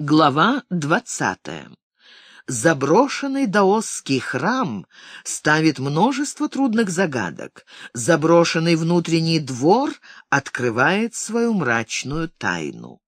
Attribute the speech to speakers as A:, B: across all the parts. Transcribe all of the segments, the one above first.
A: Глава двадцатая. Заброшенный даосский храм ставит множество трудных загадок. Заброшенный внутренний двор открывает свою мрачную тайну.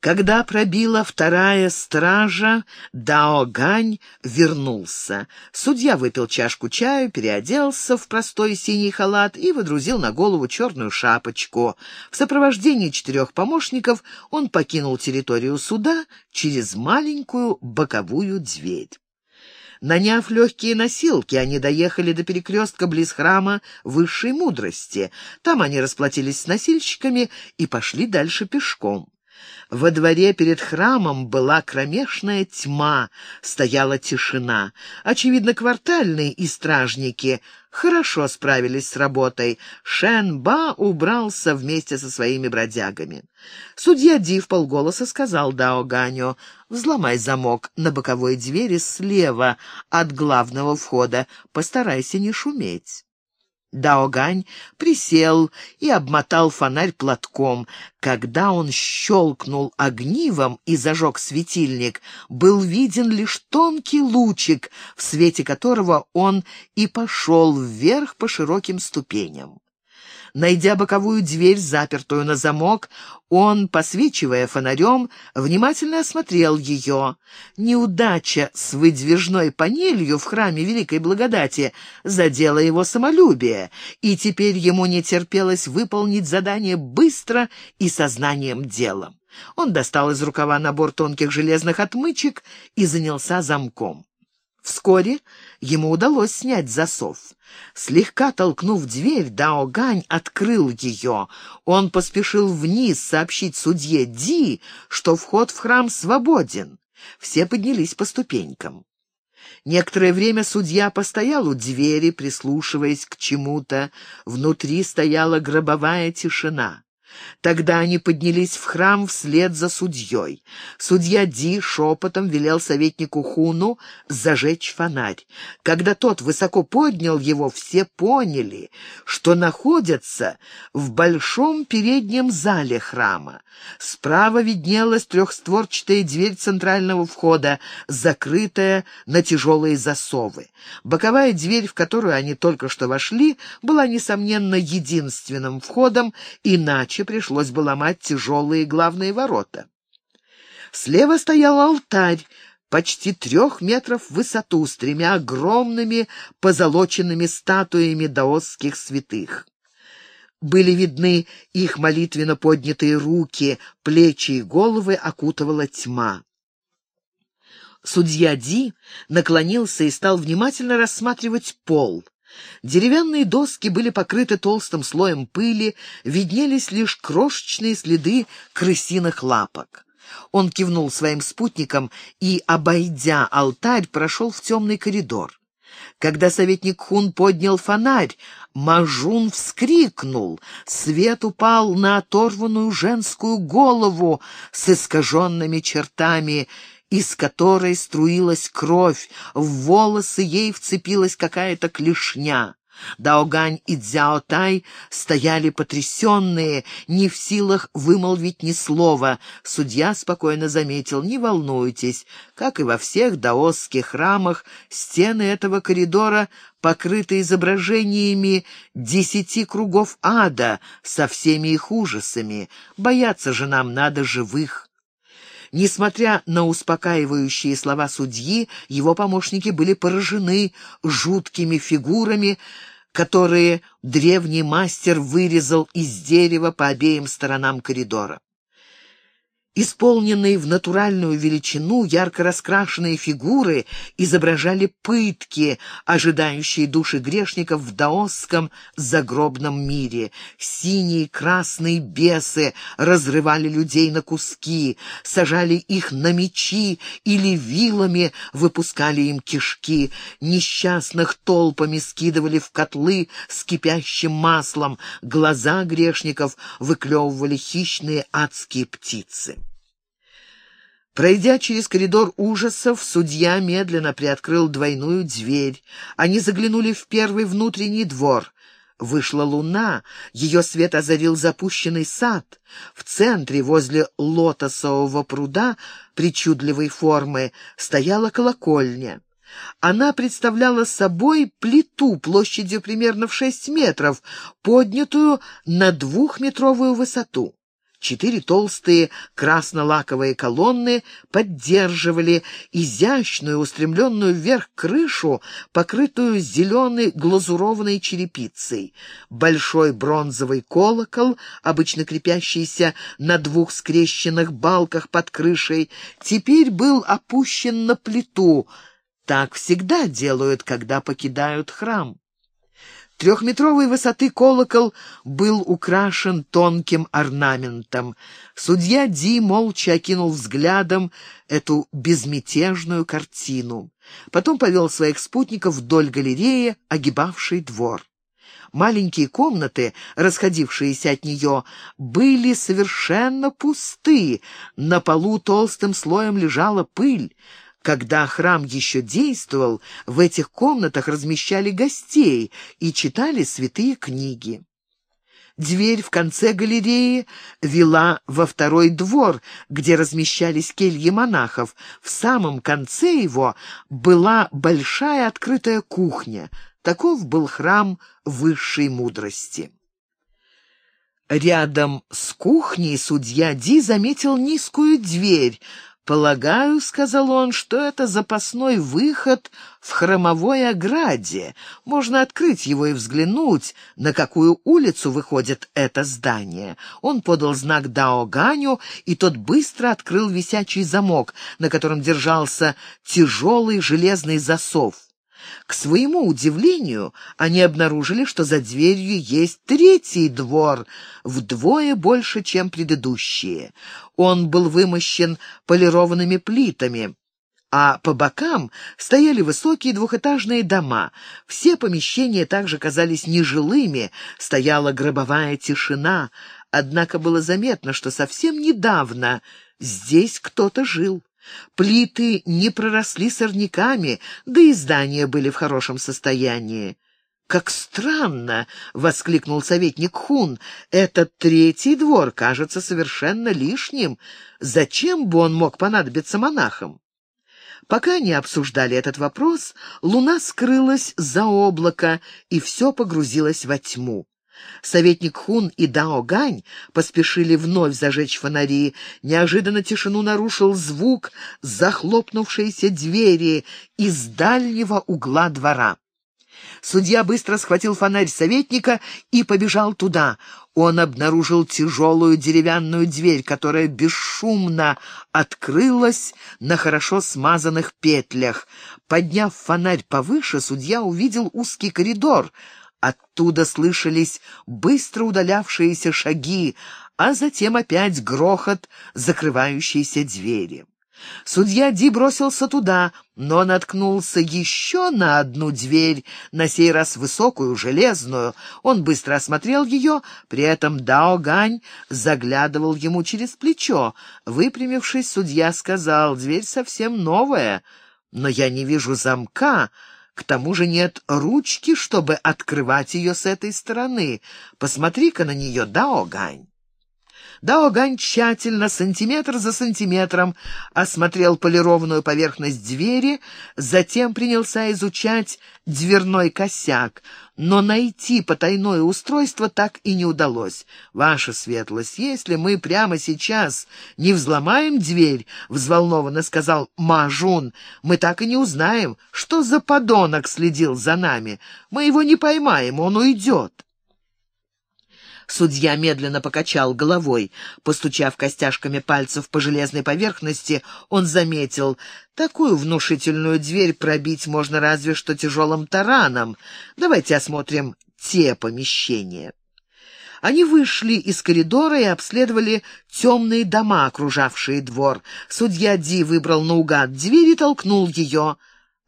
A: Когда пробила вторая стража, Дао Гань вернулся. Судья выпил чашку чаю, переоделся в простой синий халат и водрузил на голову черную шапочку. В сопровождении четырех помощников он покинул территорию суда через маленькую боковую дверь. Наняв легкие носилки, они доехали до перекрестка близ храма высшей мудрости. Там они расплатились с носильщиками и пошли дальше пешком. Во дворе перед храмом была кромешная тьма, стояла тишина. Очевидно, квартальные и стражники хорошо справились с работой. Шен Ба убрался вместе со своими бродягами. Судья Ди в полголоса сказал Дао Ганю, «Взломай замок на боковой двери слева от главного входа, постарайся не шуметь». Даогань присел и обмотал фонарь платком. Когда он щелкнул огнивом и зажег светильник, был виден лишь тонкий лучик, в свете которого он и пошел вверх по широким ступеням. Найдя боковую дверь, запертую на замок, он, посвечивая фонарем, внимательно осмотрел ее. Неудача с выдвижной панелью в храме Великой Благодати задела его самолюбие, и теперь ему не терпелось выполнить задание быстро и сознанием дела. Он достал из рукава набор тонких железных отмычек и занялся замком. Вскоре ему удалось снять засов. Слегка толкнув дверь, Дао Гань открыл ее. Он поспешил вниз сообщить судье Ди, что вход в храм свободен. Все поднялись по ступенькам. Некоторое время судья постоял у двери, прислушиваясь к чему-то. Внутри стояла гробовая тишина. Тогда они поднялись в храм вслед за судьей. Судья Ди шепотом велел советнику Хуну зажечь фонарь. Когда тот высоко поднял его, все поняли, что находятся в большом переднем зале храма. Справа виднелась трехстворчатая дверь центрального входа, закрытая на тяжелые засовы. Боковая дверь, в которую они только что вошли, была, несомненно, единственным входом, иначе пришлось бы ломать тяжелые главные ворота. Слева стоял алтарь, почти трех метров в высоту, с тремя огромными позолоченными статуями даосских святых. Были видны их молитвенно поднятые руки, плечи и головы окутывала тьма. Судья Ди наклонился и стал внимательно рассматривать пол. Деревянные доски были покрыты толстым слоем пыли, виднелись лишь крошечные следы крысиных лапок. Он кивнул своим спутникам и, обойдя алтарь, прошел в темный коридор. Когда советник Хун поднял фонарь, Мажун вскрикнул. Свет упал на оторванную женскую голову с искаженными чертами из которой струилась кровь, в волосы ей вцепилась какая-то клешня. Даогань и Цзяотай стояли потрясенные, не в силах вымолвить ни слова. Судья спокойно заметил, не волнуйтесь, как и во всех даосских храмах, стены этого коридора покрыты изображениями десяти кругов ада со всеми их ужасами. Бояться же нам надо живых. Несмотря на успокаивающие слова судьи, его помощники были поражены жуткими фигурами, которые древний мастер вырезал из дерева по обеим сторонам коридора. Исполненные в натуральную величину ярко раскрашенные фигуры изображали пытки, ожидающие души грешников в даосском загробном мире. Синие и красные бесы разрывали людей на куски, сажали их на мечи или вилами выпускали им кишки, несчастных толпами скидывали в котлы с кипящим маслом, глаза грешников выклевывали хищные адские птицы. Пройдя через коридор ужасов, судья медленно приоткрыл двойную дверь. Они заглянули в первый внутренний двор. Вышла луна, ее свет озарил запущенный сад. В центре, возле лотосового пруда причудливой формы, стояла колокольня. Она представляла собой плиту площадью примерно в шесть метров, поднятую на двухметровую высоту. Четыре толстые красно-лаковые колонны поддерживали изящную, устремленную вверх крышу, покрытую зеленой глазурованной черепицей. Большой бронзовый колокол, обычно крепящийся на двух скрещенных балках под крышей, теперь был опущен на плиту. Так всегда делают, когда покидают храм. Трехметровой высоты колокол был украшен тонким орнаментом. Судья Ди молча окинул взглядом эту безмятежную картину. Потом повел своих спутников вдоль галереи, огибавшей двор. Маленькие комнаты, расходившиеся от нее, были совершенно пусты. На полу толстым слоем лежала пыль. Когда храм еще действовал, в этих комнатах размещали гостей и читали святые книги. Дверь в конце галереи вела во второй двор, где размещались кельи монахов. В самом конце его была большая открытая кухня. Таков был храм высшей мудрости. Рядом с кухней судья Ди заметил низкую дверь, «Полагаю, — сказал он, — что это запасной выход в хромовой ограде. Можно открыть его и взглянуть, на какую улицу выходит это здание». Он подал знак Дао Ганю, и тот быстро открыл висячий замок, на котором держался тяжелый железный засов. К своему удивлению, они обнаружили, что за дверью есть третий двор, вдвое больше, чем предыдущие. Он был вымощен полированными плитами, а по бокам стояли высокие двухэтажные дома. Все помещения также казались нежилыми, стояла гробовая тишина, однако было заметно, что совсем недавно здесь кто-то жил. Плиты не проросли сорняками, да и здания были в хорошем состоянии. «Как странно!» — воскликнул советник Хун. «Этот третий двор кажется совершенно лишним. Зачем бы он мог понадобиться монахам?» Пока они обсуждали этот вопрос, луна скрылась за облако, и все погрузилось во тьму. Советник Хун и Дао Гань поспешили вновь зажечь фонари. Неожиданно тишину нарушил звук захлопнувшейся двери из дальнего угла двора. Судья быстро схватил фонарь советника и побежал туда. Он обнаружил тяжелую деревянную дверь, которая бесшумно открылась на хорошо смазанных петлях. Подняв фонарь повыше, судья увидел узкий коридор — Оттуда слышались быстро удалявшиеся шаги, а затем опять грохот закрывающейся двери. Судья Ди бросился туда, но наткнулся еще на одну дверь, на сей раз высокую, железную. Он быстро осмотрел ее, при этом Дао Гань заглядывал ему через плечо. Выпрямившись, судья сказал, «Дверь совсем новая, но я не вижу замка». К тому же нет ручки, чтобы открывать ее с этой стороны. Посмотри-ка на нее, Даогань тщательно, сантиметр за сантиметром, осмотрел полированную поверхность двери, затем принялся изучать дверной косяк, но найти потайное устройство так и не удалось. «Ваша светлость, если мы прямо сейчас не взломаем дверь, — взволнованно сказал Мажун, — мы так и не узнаем, что за подонок следил за нами. Мы его не поймаем, он уйдет». Судья медленно покачал головой. Постучав костяшками пальцев по железной поверхности, он заметил, такую внушительную дверь пробить можно разве что тяжелым тараном. Давайте осмотрим те помещения. Они вышли из коридора и обследовали темные дома, окружавшие двор. Судья Ди выбрал наугад дверь и толкнул ее.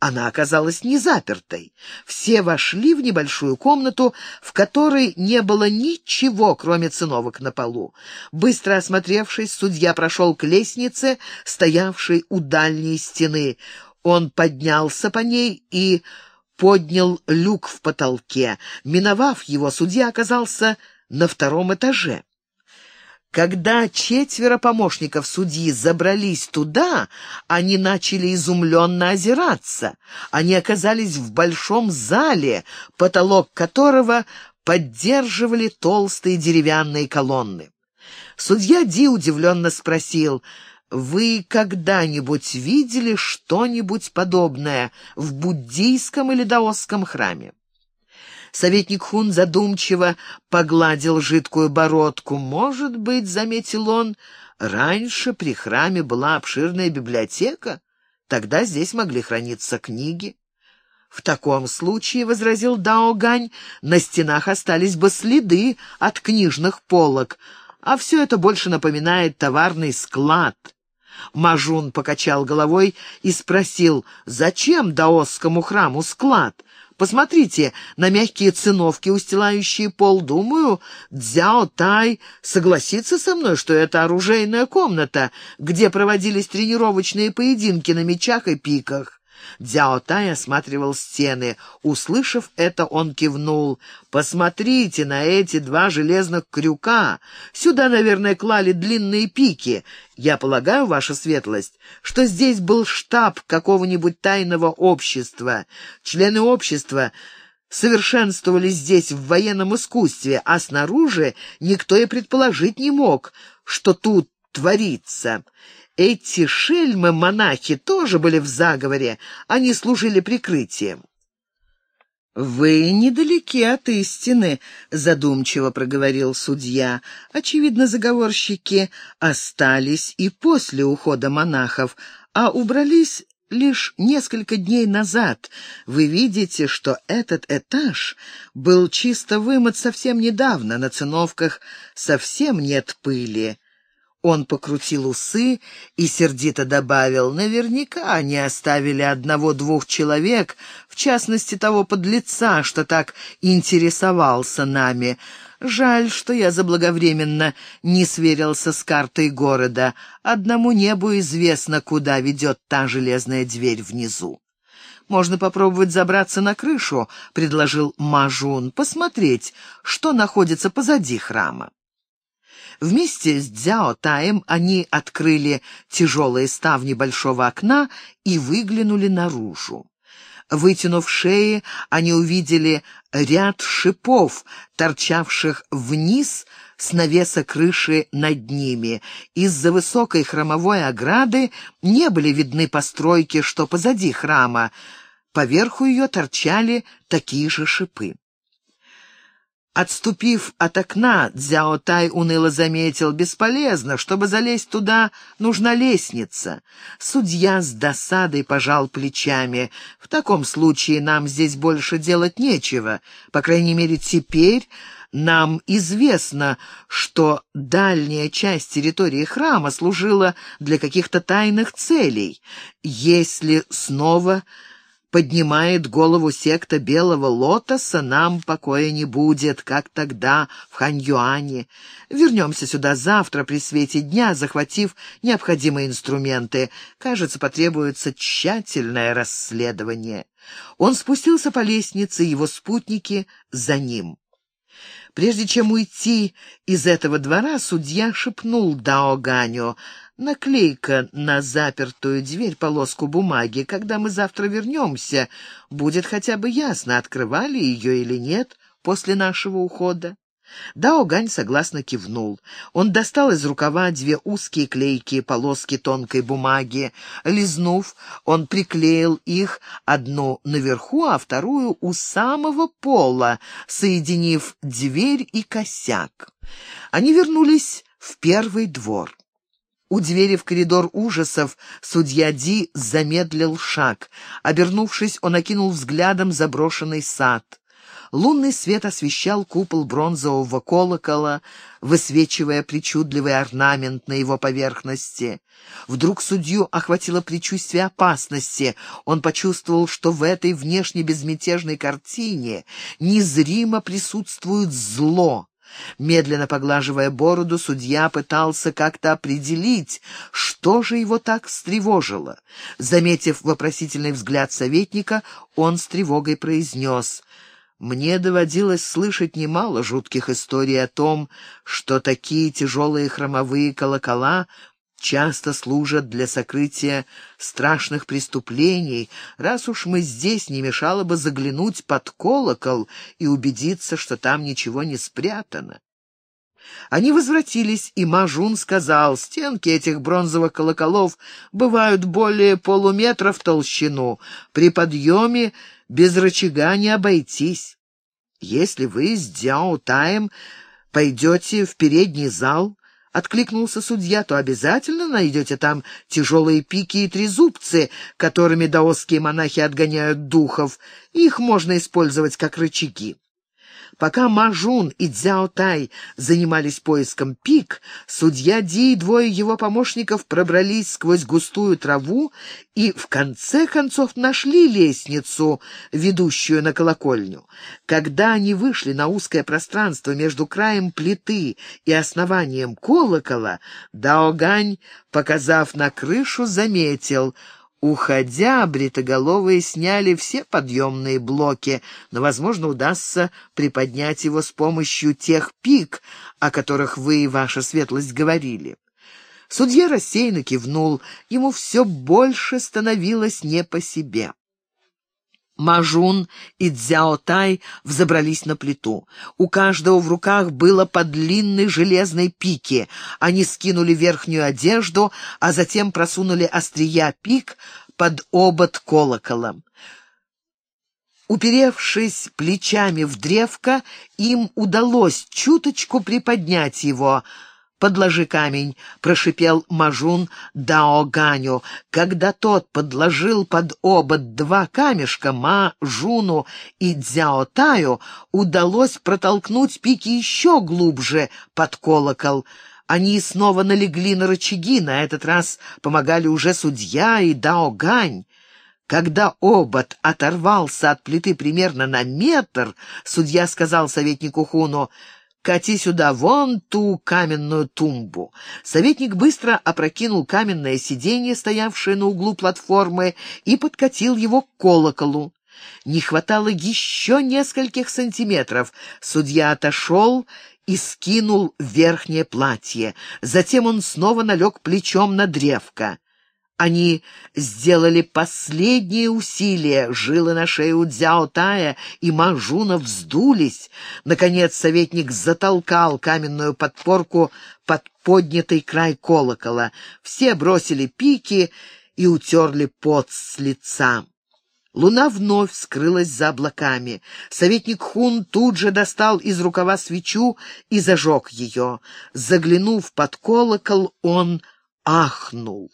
A: Она оказалась не запертой. Все вошли в небольшую комнату, в которой не было ничего, кроме циновок на полу. Быстро осмотревшись, судья прошел к лестнице, стоявшей у дальней стены. Он поднялся по ней и поднял люк в потолке. Миновав его, судья оказался на втором этаже. Когда четверо помощников судьи забрались туда, они начали изумленно озираться. Они оказались в большом зале, потолок которого поддерживали толстые деревянные колонны. Судья Ди удивленно спросил, «Вы когда-нибудь видели что-нибудь подобное в буддийском или даосском храме?» Советник Хун задумчиво погладил жидкую бородку. «Может быть, — заметил он, — раньше при храме была обширная библиотека? Тогда здесь могли храниться книги». «В таком случае, — возразил Дао Гань, — на стенах остались бы следы от книжных полок, а все это больше напоминает товарный склад». Мажун покачал головой и спросил, зачем даосскому храму склад? Посмотрите на мягкие циновки, устилающие пол. Думаю, Дзяо Тай согласится со мной, что это оружейная комната, где проводились тренировочные поединки на мечах и пиках. Дзяо Тай осматривал стены. Услышав это, он кивнул. «Посмотрите на эти два железных крюка. Сюда, наверное, клали длинные пики. Я полагаю, ваша светлость, что здесь был штаб какого-нибудь тайного общества. Члены общества...» совершенствовались здесь в военном искусстве, а снаружи никто и предположить не мог, что тут творится. Эти шельмы-монахи тоже были в заговоре, они служили прикрытием. «Вы недалеки от истины», — задумчиво проговорил судья. «Очевидно, заговорщики остались и после ухода монахов, а убрались лишь несколько дней назад. Вы видите, что этот этаж был чисто вымыт совсем недавно, на циновках совсем нет пыли». Он покрутил усы и сердито добавил, «Наверняка они оставили одного-двух человек, в частности того подлеца, что так интересовался нами. Жаль, что я заблаговременно не сверился с картой города. Одному небу известно, куда ведет та железная дверь внизу». «Можно попробовать забраться на крышу», — предложил Мажун, — «посмотреть, что находится позади храма». Вместе с Дзяо Таем они открыли тяжелые ставни большого окна и выглянули наружу. Вытянув шеи, они увидели ряд шипов, торчавших вниз с навеса крыши над ними. Из-за высокой храмовой ограды не были видны постройки, что позади храма. Поверху ее торчали такие же шипы. Отступив от окна, Дзяо Тай уныло заметил, бесполезно, чтобы залезть туда, нужна лестница. Судья с досадой пожал плечами. В таком случае нам здесь больше делать нечего. По крайней мере, теперь нам известно, что дальняя часть территории храма служила для каких-то тайных целей. Если снова поднимает голову секта Белого Лотоса, нам покоя не будет, как тогда в Ханьюане. Вернемся сюда завтра при свете дня, захватив необходимые инструменты. Кажется, потребуется тщательное расследование. Он спустился по лестнице, его спутники за ним. Прежде чем уйти из этого двора, судья шепнул Дао Ганю — Наклейка на запертую дверь полоску бумаги. Когда мы завтра вернемся, будет хотя бы ясно, открывали ее или нет после нашего ухода. Дао Гань согласно кивнул. Он достал из рукава две узкие клейкие полоски тонкой бумаги. Лизнув, он приклеил их, одну наверху, а вторую у самого пола, соединив дверь и косяк. Они вернулись в первый двор. У двери в коридор ужасов судья Ди замедлил шаг. Обернувшись, он окинул взглядом заброшенный сад. Лунный свет освещал купол бронзового колокола, высвечивая причудливый орнамент на его поверхности. Вдруг судью охватило предчувствие опасности. Он почувствовал, что в этой внешне безмятежной картине незримо присутствует зло. Медленно поглаживая бороду, судья пытался как-то определить, что же его так встревожило. Заметив вопросительный взгляд советника, он с тревогой произнес «Мне доводилось слышать немало жутких историй о том, что такие тяжелые хромовые колокола часто служат для сокрытия страшных преступлений, раз уж мы здесь, не мешало бы заглянуть под колокол и убедиться, что там ничего не спрятано. Они возвратились, и Мажун сказал, стенки этих бронзовых колоколов бывают более полуметра в толщину, при подъеме без рычага не обойтись. Если вы с Дяо Таем пойдете в передний зал, — откликнулся судья, — то обязательно найдете там тяжелые пики и трезубцы, которыми даосские монахи отгоняют духов. Их можно использовать как рычаги. Пока Мажун и Цзяо Тай занимались поиском пик, судья Ди и двое его помощников пробрались сквозь густую траву и в конце концов нашли лестницу, ведущую на колокольню. Когда они вышли на узкое пространство между краем плиты и основанием колокола, Даогань, показав на крышу, заметил — Уходя, бритоголовые сняли все подъемные блоки, но, возможно, удастся приподнять его с помощью тех пик, о которых вы и ваша светлость говорили. Судья рассеянно кивнул, ему все больше становилось не по себе. Мажун и Цзяотай взобрались на плиту. У каждого в руках было по длинной железной пике. Они скинули верхнюю одежду, а затем просунули острия пик под обод колоколом. Уперевшись плечами в древко, им удалось чуточку приподнять его — «Подложи камень», — прошипел Мажун Даоганю. Когда тот подложил под обод два камешка, Ма-Жуну и Дзяотаю удалось протолкнуть пики еще глубже под колокол. Они снова налегли на рычаги, на этот раз помогали уже судья и Даогань. Когда обод оторвался от плиты примерно на метр, судья сказал советнику Хуну — кати сюда вон ту каменную тумбу». Советник быстро опрокинул каменное сиденье, стоявшее на углу платформы, и подкатил его к колоколу. Не хватало еще нескольких сантиметров. Судья отошел и скинул верхнее платье. Затем он снова налег плечом на древко. Они сделали последние усилия, жилы на шее у Дзяо Тая и Мажуна вздулись. Наконец советник затолкал каменную подпорку под поднятый край колокола. Все бросили пики и утерли пот с лица. Луна вновь скрылась за облаками. Советник Хун тут же достал из рукава свечу и зажег ее. Заглянув под колокол, он ахнул.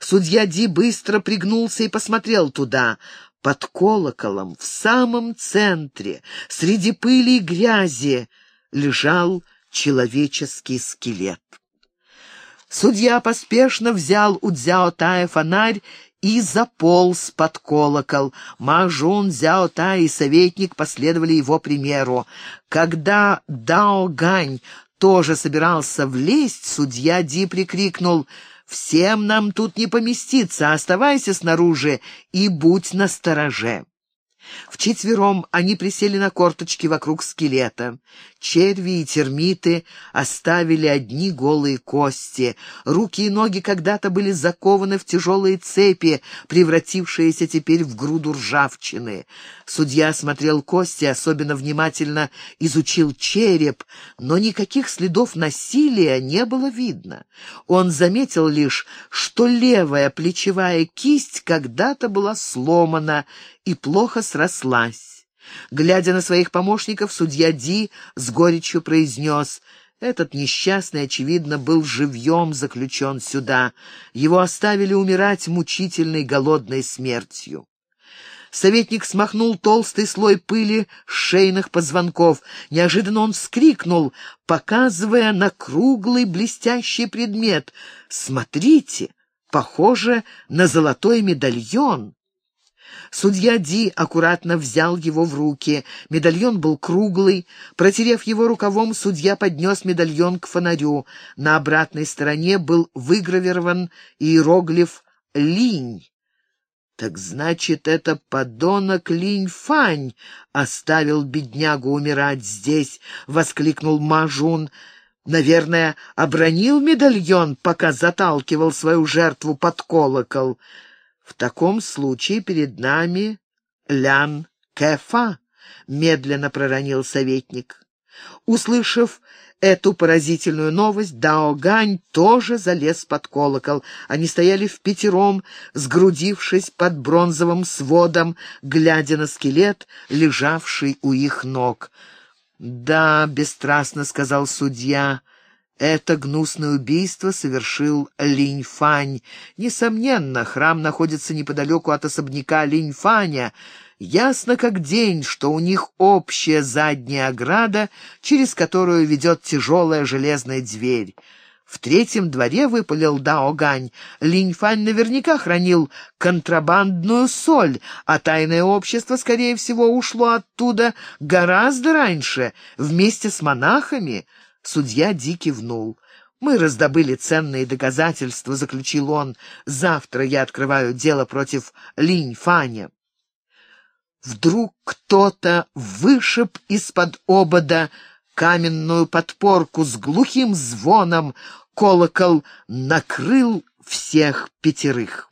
A: Судья Ди быстро пригнулся и посмотрел туда. Под колоколом, в самом центре, среди пыли и грязи, лежал человеческий скелет. Судья поспешно взял у Дзяо Тая фонарь и заполз под колокол. Мажун, Зяо Тай и советник последовали его примеру. Когда Дао Гань тоже собирался влезть, судья Ди прикрикнул — Всем нам тут не поместиться, оставайся снаружи и будь настороже. Вчетвером они присели на корточки вокруг скелета. Черви и термиты оставили одни голые кости. Руки и ноги когда-то были закованы в тяжелые цепи, превратившиеся теперь в груду ржавчины. Судья смотрел кости, особенно внимательно изучил череп, но никаких следов насилия не было видно. Он заметил лишь, что левая плечевая кисть когда-то была сломана и плохо срослась. Глядя на своих помощников, судья Ди с горечью произнес «Этот несчастный, очевидно, был живьем заключен сюда. Его оставили умирать мучительной голодной смертью». Советник смахнул толстый слой пыли с шейных позвонков. Неожиданно он вскрикнул, показывая на круглый блестящий предмет. «Смотрите, похоже на золотой медальон». Судья Ди аккуратно взял его в руки. Медальон был круглый. Протерев его рукавом, судья поднес медальон к фонарю. На обратной стороне был выгравирован иероглиф «Линь». «Так значит, это подонок Линь-Фань оставил беднягу умирать здесь!» — воскликнул Мажун. «Наверное, обронил медальон, пока заталкивал свою жертву под колокол». В таком случае перед нами Лян Кэфа, медленно проронил советник. Услышав эту поразительную новость, Дао Гань тоже залез под колокол. Они стояли в пятером, сгрудившись под бронзовым сводом, глядя на скелет, лежавший у их ног. «Да», — бесстрастно сказал судья, — это гнусное убийство совершил Линь-Фань. Несомненно, храм находится неподалеку от особняка Линь-Фаня. Ясно как день, что у них общая задняя ограда, через которую ведет тяжелая железная дверь. В третьем дворе выпалил Дао Гань. Линь-Фань наверняка хранил контрабандную соль, а тайное общество, скорее всего, ушло оттуда гораздо раньше, вместе с монахами. Судья Ди кивнул. «Мы раздобыли ценные доказательства», — заключил он. «Завтра я открываю дело против Линь-Фаня». Вдруг кто-то вышиб из-под обода каменную подпорку с глухим звоном. Колокол накрыл всех пятерых.